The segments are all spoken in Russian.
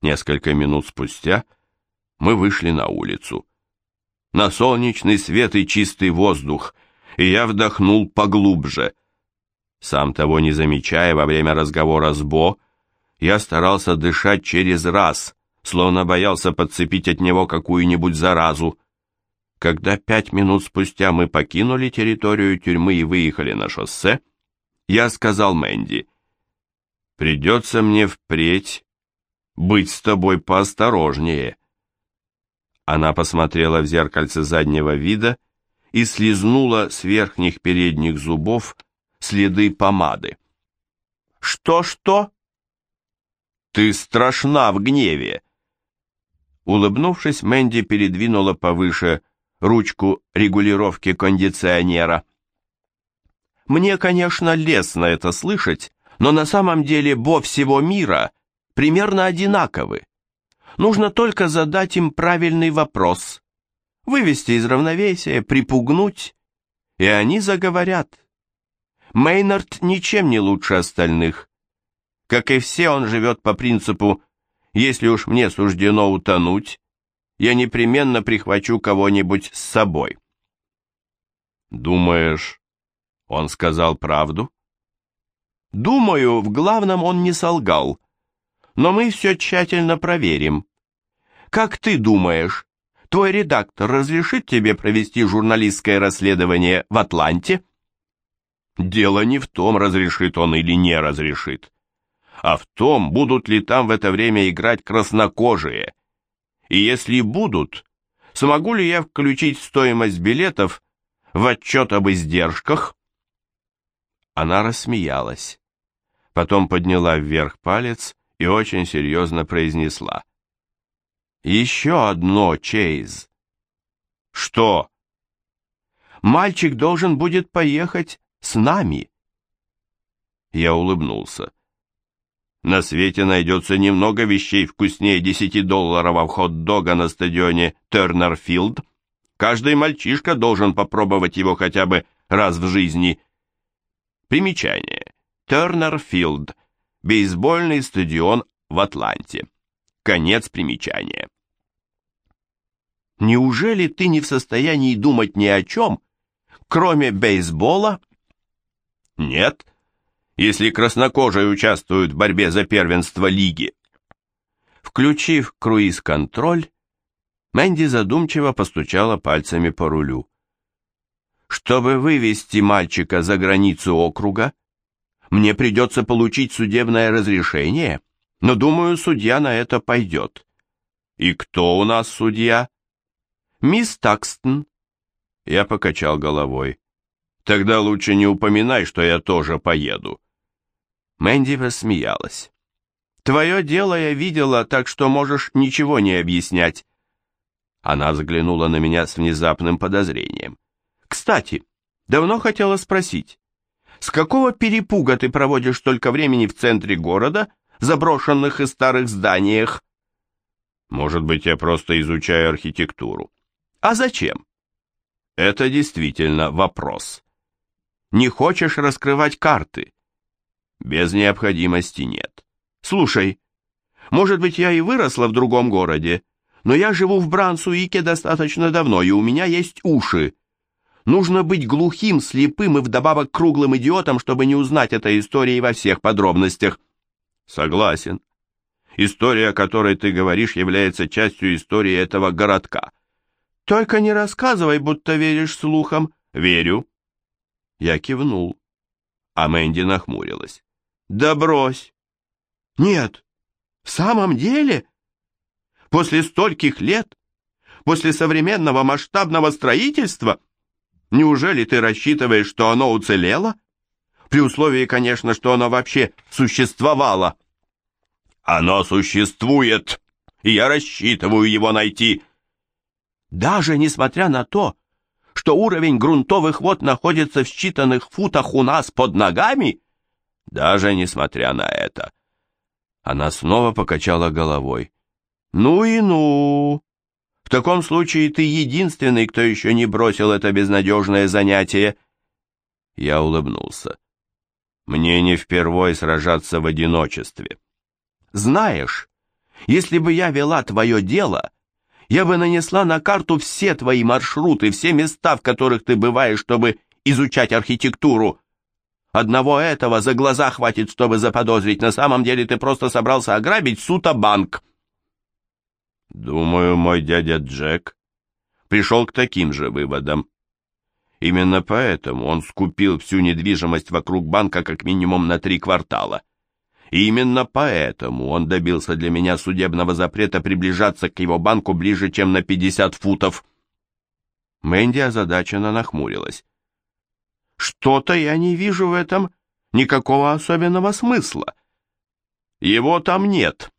Несколько минут спустя мы вышли на улицу. На солнечный свет и чистый воздух, и я вдохнул поглубже. Сам того не замечая, во время разговора с Бо, я старался дышать через раз, словно боялся подцепить от него какую-нибудь заразу. Когда пять минут спустя мы покинули территорию тюрьмы и выехали на шоссе, я сказал Мэнди, «Придется мне впредь быть с тобой поосторожнее». Она посмотрела в зеркальце заднего вида и слезнула с верхних передних зубов следы помады. «Что-что?» «Ты страшна в гневе!» Улыбнувшись, Мэнди передвинула повыше ручку регулировки кондиционера. Мне, конечно, лестно это слышать, но на самом деле Бо всего мира примерно одинаковы. Нужно только задать им правильный вопрос, вывести из равновесия, припугнуть, и они заговорят. Мейнард ничем не лучше остальных. Как и все, он живет по принципу «если уж мне суждено утонуть, я непременно прихвачу кого-нибудь с собой». «Думаешь, он сказал правду? Думаю, в главном он не солгал. Но мы все тщательно проверим. Как ты думаешь, твой редактор разрешит тебе провести журналистское расследование в Атланте? Дело не в том, разрешит он или не разрешит, а в том, будут ли там в это время играть краснокожие. И если будут, смогу ли я включить стоимость билетов в отчет об издержках? Она рассмеялась. Потом подняла вверх палец и очень серьезно произнесла. «Еще одно, Чейз». «Что?» «Мальчик должен будет поехать с нами». Я улыбнулся. На свете найдется немного вещей вкуснее десятидолларового хот-дога на стадионе Тернерфилд. Каждый мальчишка должен попробовать его хотя бы раз в жизни. Примечание. Тернер-Филд. Бейсбольный стадион в Атланте. Конец примечания. Неужели ты не в состоянии думать ни о чем, кроме бейсбола? Нет, если краснокожие участвуют в борьбе за первенство лиги. Включив круиз-контроль, Мэнди задумчиво постучала пальцами по рулю. Чтобы вывести мальчика за границу округа, мне придется получить судебное разрешение, но, думаю, судья на это пойдет. И кто у нас судья? Мисс Такстон. Я покачал головой. Тогда лучше не упоминай, что я тоже поеду. Мэнди рассмеялась. Твое дело я видела, так что можешь ничего не объяснять. Она заглянула на меня с внезапным подозрением. Кстати, давно хотела спросить, с какого перепуга ты проводишь столько времени в центре города, заброшенных и старых зданиях? Может быть, я просто изучаю архитектуру. А зачем? Это действительно вопрос. Не хочешь раскрывать карты? Без необходимости нет. Слушай, может быть, я и выросла в другом городе, но я живу в Брансуике достаточно давно, и у меня есть уши. Нужно быть глухим, слепым и вдобавок круглым идиотом, чтобы не узнать этой истории во всех подробностях. Согласен. История, о которой ты говоришь, является частью истории этого городка. Только не рассказывай, будто веришь слухам. Верю. Я кивнул. А Мэнди нахмурилась. Да брось. Нет, в самом деле? После стольких лет? После современного масштабного строительства? Неужели ты рассчитываешь, что оно уцелело? При условии, конечно, что оно вообще существовало. Оно существует, и я рассчитываю его найти. Даже несмотря на то, что уровень грунтовых вод находится в считанных футах у нас под ногами, даже несмотря на это. Она снова покачала головой. Ну и ну. В таком случае ты единственный, кто еще не бросил это безнадежное занятие. Я улыбнулся. Мне не впервой сражаться в одиночестве. Знаешь, Если бы я вела твое дело, я бы нанесла на карту все твои маршруты, все места, в которых ты бываешь, чтобы изучать архитектуру. Одного этого за глаза хватит, чтобы заподозрить. На самом деле ты просто собрался ограбить Сута-банк. Думаю, мой дядя Джек пришел к таким же выводам. Именно поэтому он скупил всю недвижимость вокруг банка как минимум на три квартала. И именно поэтому он добился для меня судебного запрета приближаться к его банку ближе, чем на 50 футов. Мэнди озадаченно нахмурилась. Что-то я не вижу в этом никакого особенного смысла. Его там нет.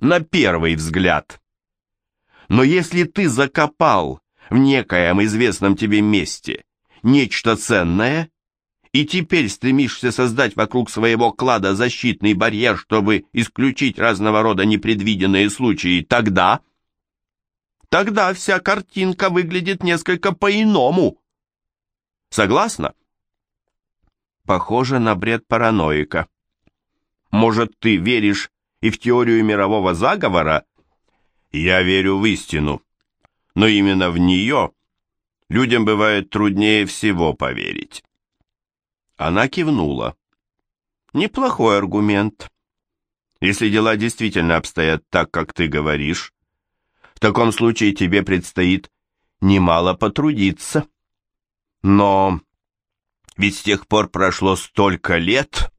На первый взгляд. Но если ты закопал в некоем известном тебе месте нечто ценное, и теперь стремишься создать вокруг своего клада защитный барьер, чтобы исключить разного рода непредвиденные случаи, тогда... Тогда вся картинка выглядит несколько по-иному. Согласна? Похоже на бред параноика. Может, ты веришь и в теорию мирового заговора? Я верю в истину. Но именно в нее людям бывает труднее всего поверить. Она кивнула. Неплохой аргумент. Если дела действительно обстоят так, как ты говоришь, в таком случае тебе предстоит немало потрудиться. Но ведь с тех пор прошло столько лет.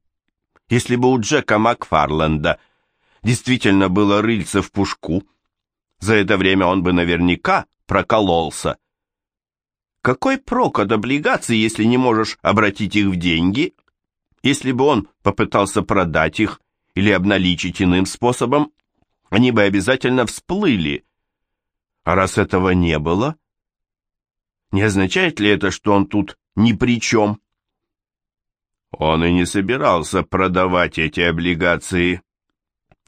Если бы у Джека Макфарленда действительно было рыльце в пушку, за это время он бы наверняка прокололся. Какой прок от облигаций, если не можешь обратить их в деньги? Если бы он попытался продать их или обналичить иным способом, они бы обязательно всплыли. А раз этого не было, не означает ли это, что он тут ни при чем? Он и не собирался продавать эти облигации.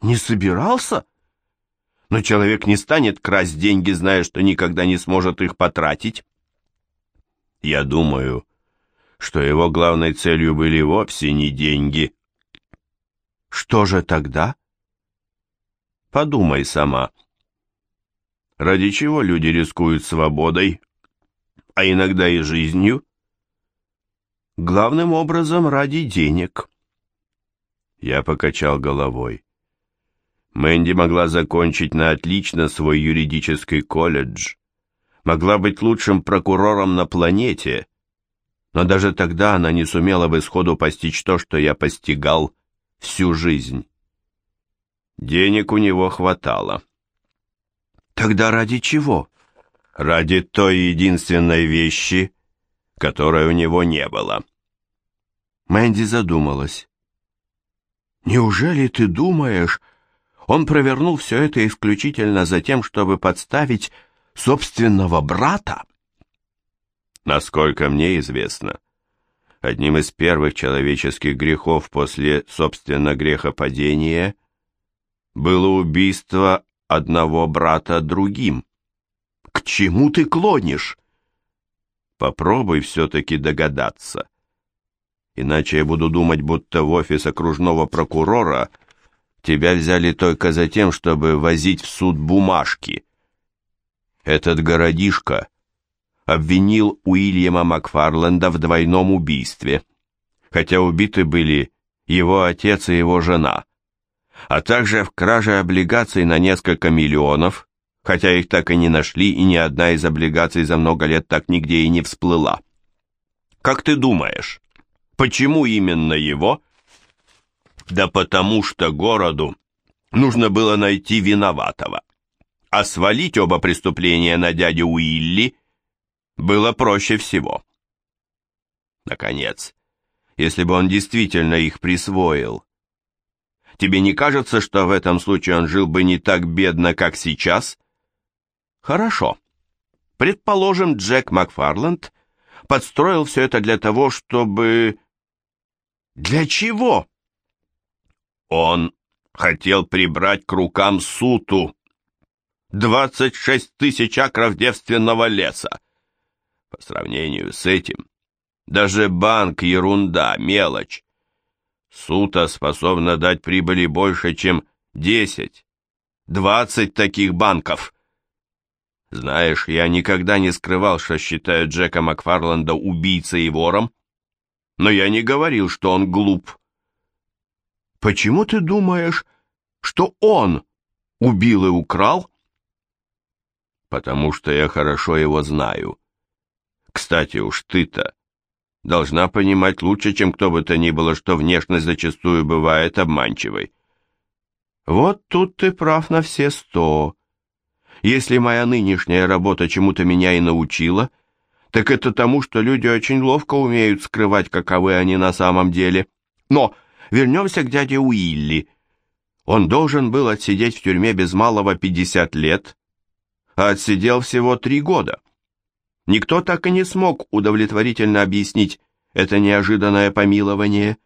Не собирался? Но человек не станет красть деньги, зная, что никогда не сможет их потратить. Я думаю, что его главной целью были вовсе не деньги. Что же тогда? Подумай сама. Ради чего люди рискуют свободой, а иногда и жизнью? Главным образом ради денег. Я покачал головой. Мэнди могла закончить на отлично свой юридический колледж, могла быть лучшим прокурором на планете, но даже тогда она не сумела бы сходу постичь то, что я постигал всю жизнь. Денег у него хватало. Тогда ради чего? Ради той единственной вещи, которой у него не было. Мэнди задумалась. «Неужели ты думаешь, он провернул все это исключительно за тем, чтобы подставить собственного брата? Насколько мне известно, одним из первых человеческих грехов после, собственно, грехопадения было убийство одного брата другим. К чему ты клонишь? Попробуй все-таки догадаться. Иначе я буду думать, будто в офис окружного прокурора тебя взяли только за тем, чтобы возить в суд бумажки. Этот городишко обвинил Уильяма Макфарленда в двойном убийстве, хотя убиты были его отец и его жена, а также в краже облигаций на несколько миллионов, хотя их так и не нашли, и ни одна из облигаций за много лет так нигде и не всплыла. Как ты думаешь, почему именно его? Да потому что городу нужно было найти виноватого а свалить оба преступления на дядю Уилли было проще всего. Наконец, если бы он действительно их присвоил, тебе не кажется, что в этом случае он жил бы не так бедно, как сейчас? Хорошо. Предположим, Джек Макфарланд подстроил все это для того, чтобы... Для чего? Он хотел прибрать к рукам Суту, 26 тысяч акров девственного леса. По сравнению с этим, даже банк — ерунда, мелочь. Сута способна дать прибыли больше, чем 10, Двадцать таких банков. Знаешь, я никогда не скрывал, что считаю Джека Макфарланда убийцей и вором, но я не говорил, что он глуп. Почему ты думаешь, что он убил и украл? Потому что я хорошо его знаю. Кстати, уж ты-то должна понимать лучше, чем кто бы то ни было, что внешность зачастую бывает обманчивой. Вот тут ты прав на все сто. Если моя нынешняя работа чему-то меня и научила, так это тому, что люди очень ловко умеют скрывать, каковы они на самом деле. Но вернемся к дяде Уилли. Он должен был отсидеть в тюрьме без малого 50 лет, а отсидел всего три года. Никто так и не смог удовлетворительно объяснить это неожиданное помилование.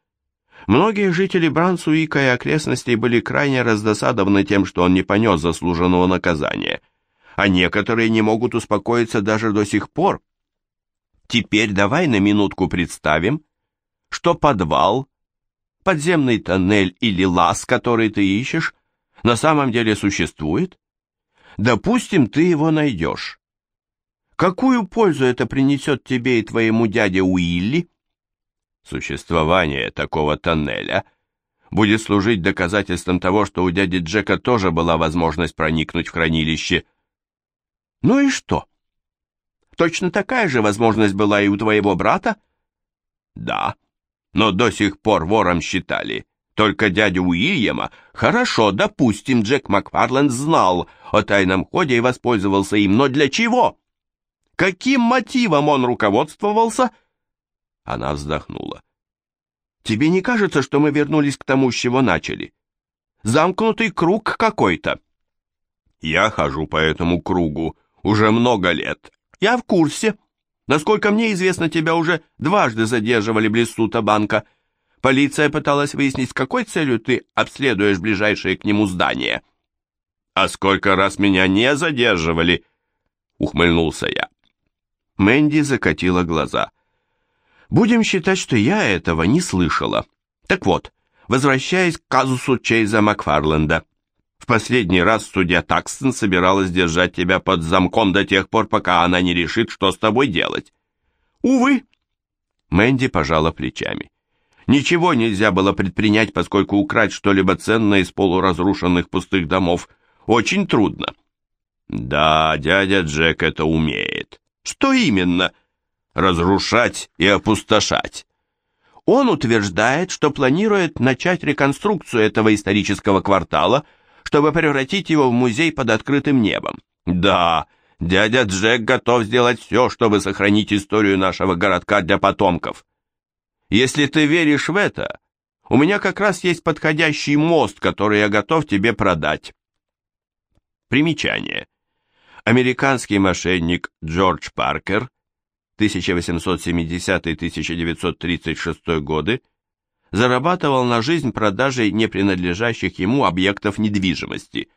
Многие жители Брансуика и окрестностей были крайне раздосадованы тем, что он не понес заслуженного наказания, а некоторые не могут успокоиться даже до сих пор. Теперь давай на минутку представим, что подвал, подземный тоннель или лаз, который ты ищешь, на самом деле существует. Допустим, ты его найдешь. Какую пользу это принесет тебе и твоему дяде Уилли? Существование такого тоннеля будет служить доказательством того, что у дяди Джека тоже была возможность проникнуть в хранилище. Ну и что? Точно такая же возможность была и у твоего брата? Да, но до сих пор вором считали только дядю Уильяма. Хорошо, допустим, Джек Макфарленд знал о тайном ходе и воспользовался им, но для чего? Каким мотивом он руководствовался? Она вздохнула. Тебе не кажется, что мы вернулись к тому, с чего начали? Замкнутый круг какой-то. Я хожу по этому кругу уже много лет. Я в курсе. Насколько мне известно, тебя уже дважды задерживали близ сута банка. Полиция пыталась выяснить, с какой целью ты обследуешь ближайшее к нему здание. А сколько раз меня не задерживали, ухмыльнулся я. Мэнди закатила глаза. Будем считать, что я этого не слышала. Так вот, возвращаясь к казусу Чейза Макфарленда. В последний раз судья Такстон собиралась держать тебя под замком до тех пор, пока она не решит, что с тобой делать. Увы. Мэнди пожала плечами. Ничего нельзя было предпринять, поскольку украть что-либо ценное из полуразрушенных пустых домов очень трудно. Да, дядя Джек это умеет. Что именно? Разрушать и опустошать. Он утверждает, что планирует начать реконструкцию этого исторического квартала, чтобы превратить его в музей под открытым небом. Да, дядя Джек готов сделать все, чтобы сохранить историю нашего городка для потомков. Если ты веришь в это, у меня как раз есть подходящий мост, который я готов тебе продать. Примечание. Американский мошенник Джордж Паркер, 1870-1936 годы, зарабатывал на жизнь продажей не принадлежащих ему объектов недвижимости.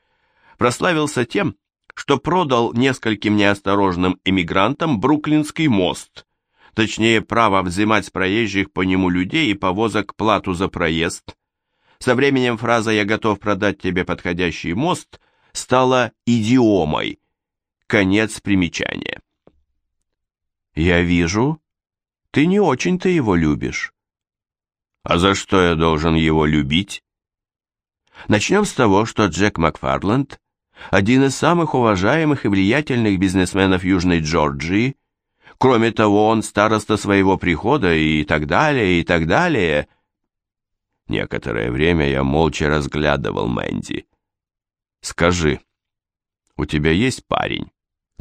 Прославился тем, что продал нескольким неосторожным эмигрантам Бруклинский мост, точнее право взимать с проезжих по нему людей и повозок плату за проезд. Со временем фраза «я готов продать тебе подходящий мост» стала идиомой – Конец примечания. «Я вижу, ты не очень-то его любишь». «А за что я должен его любить?» Начнем с того, что Джек Макфарланд – один из самых уважаемых и влиятельных бизнесменов Южной Джорджии. Кроме того, он староста своего прихода и так далее, и так далее. Некоторое время я молча разглядывал Мэнди. «Скажи, у тебя есть парень?»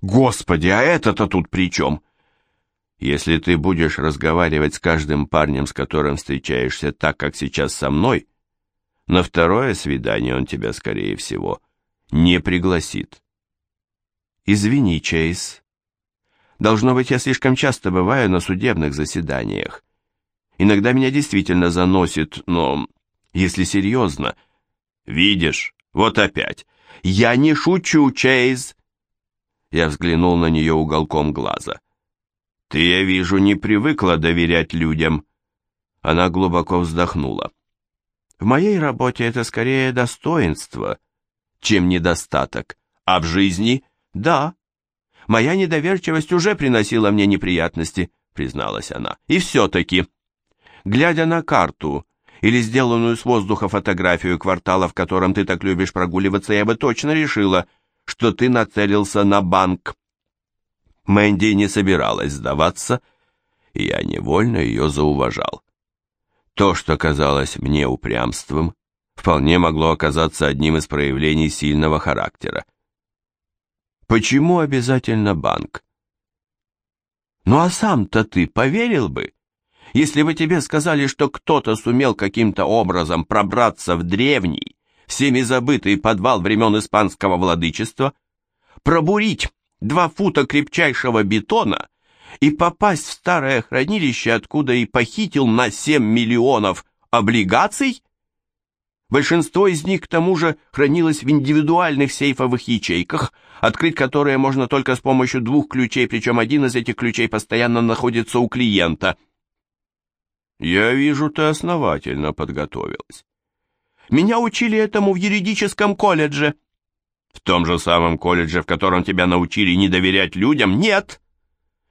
Господи, а это-то тут при чем? Если ты будешь разговаривать с каждым парнем, с которым встречаешься так, как сейчас со мной, на второе свидание он тебя, скорее всего, не пригласит. Извини, Чейз. Должно быть, я слишком часто бываю на судебных заседаниях. Иногда меня действительно заносит, но, если серьезно... Видишь, вот опять. Я не шучу, Чейз. Я взглянул на нее уголком глаза. «Ты, я вижу, не привыкла доверять людям». Она глубоко вздохнула. «В моей работе это скорее достоинство, чем недостаток. А в жизни – да. Моя недоверчивость уже приносила мне неприятности, призналась она. И все-таки, глядя на карту или сделанную с воздуха фотографию квартала, в котором ты так любишь прогуливаться, я бы точно решила, что ты нацелился на банк. Мэнди не собиралась сдаваться, и я невольно ее зауважал. То, что казалось мне упрямством, вполне могло оказаться одним из проявлений сильного характера. Почему обязательно банк? Ну а сам-то ты поверил бы, если бы тебе сказали, что кто-то сумел каким-то образом пробраться в древний, всеми забытый подвал времен испанского владычества, пробурить два фута крепчайшего бетона и попасть в старое хранилище, откуда и похитил на 7 миллионов облигаций? Большинство из них, к тому же, хранилось в индивидуальных сейфовых ячейках, открыть которые можно только с помощью двух ключей, причем один из этих ключей постоянно находится у клиента. «Я вижу, ты основательно подготовилась». «Меня учили этому в юридическом колледже». «В том же самом колледже, в котором тебя научили не доверять людям?» «Нет!»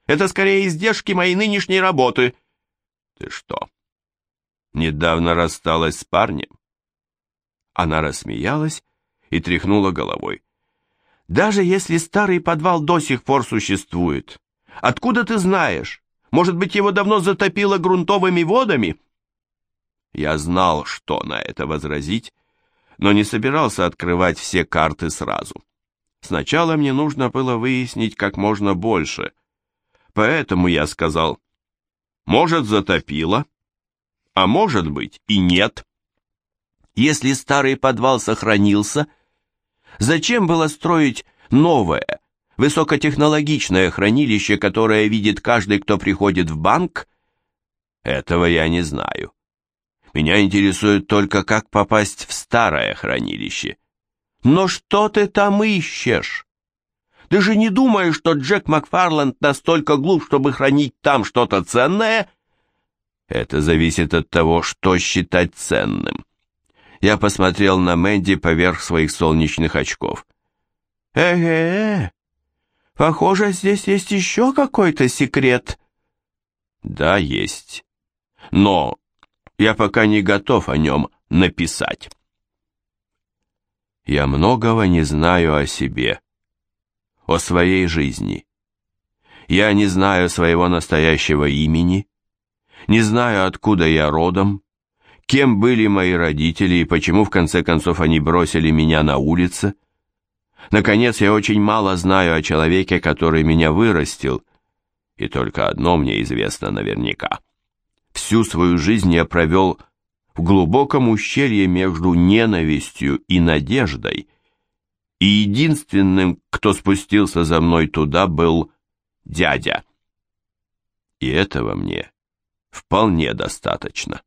«Это скорее издержки моей нынешней работы». «Ты что, недавно рассталась с парнем?» Она рассмеялась и тряхнула головой. «Даже если старый подвал до сих пор существует, откуда ты знаешь? Может быть, его давно затопило грунтовыми водами?» Я знал, что на это возразить, но не собирался открывать все карты сразу. Сначала мне нужно было выяснить как можно больше. Поэтому я сказал, может, затопило, а может быть и нет. Если старый подвал сохранился, зачем было строить новое, высокотехнологичное хранилище, которое видит каждый, кто приходит в банк? Этого я не знаю. Меня интересует только, как попасть в старое хранилище. Но что ты там ищешь? Ты же не думаешь, что Джек Макфарланд настолько глуп, чтобы хранить там что-то ценное? Это зависит от того, что считать ценным. Я посмотрел на Мэнди поверх своих солнечных очков. «Эге, похоже, здесь есть еще какой-то секрет». «Да, есть. Но я пока не готов о нем написать». Я многого не знаю о себе, о своей жизни. Я не знаю своего настоящего имени, не знаю, откуда я родом, кем были мои родители и почему в конце концов они бросили меня на улице. Наконец, я очень мало знаю о человеке, который меня вырастил, и только одно мне известно наверняка. Всю свою жизнь я провел в глубоком ущелье между ненавистью и надеждой, и единственным, кто спустился за мной туда, был дядя. И этого мне вполне достаточно.